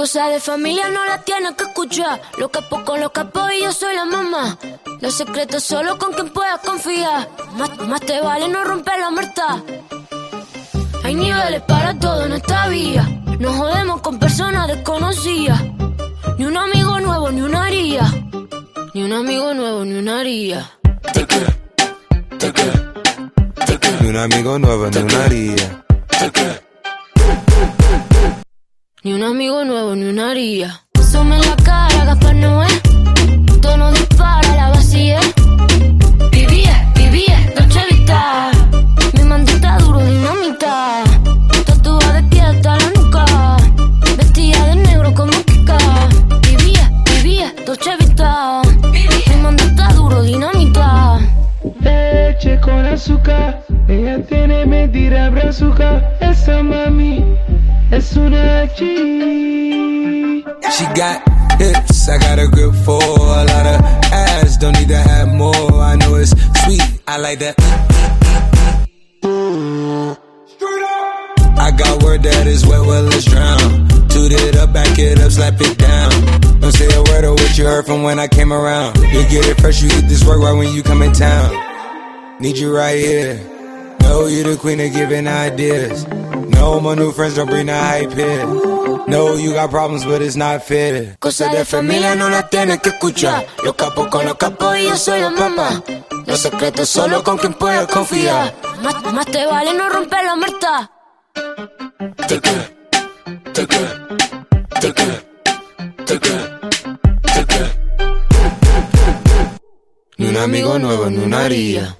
Cosa de familia no la tienes que escuchar. Lo capo con los capos y yo soy la mamá. Los secretos solo con quien puedas confiar. Más, más te vale no romper la muerta. Hay niveles para todo en esta vía. No jodemos con personas desconocidas. Ni un amigo nuevo, ni una haría. Ni un amigo nuevo, ni una haría. Ni un amigo nuevo, ni una haría. Ni un amigo nuevo, ni una haría. Sume la cara, Gaspar Noé. Tono dispara, la vacía. Vivía, vivía, Dolce Vita. Mi mandita duro, dinamita. Tatuada de pie hasta la nuca. Vestida de negro como Kika. Vivía, vivía, Dolce Vita. Mi mandita duro, dinamita. Leche con azúcar, ella tiene medida brazuca. Esa mami She got hips, I got a grip for a lot of ass. Don't need to have more. I know it's sweet, I like that. I got word that is wet, well, let's drown. Toot it up, back it up, slap it down. Don't say a word of what you heard from when I came around. You get it fresh, you get this work right when you come in town. Need you right here. Know you the queen of giving ideas. No, my new friends don't bring the hype here. No, you got problems, but it's not fair. Cosa de familia no la tienes que escuchar. Los capos con los capos y yo soy la mamá. Los secretos solo con quien puedas confiar. Más, más te vale no romper la muerta. Nuevo, ni una haría. La Rosalía. Ni un amigo nuevo, ni una haría.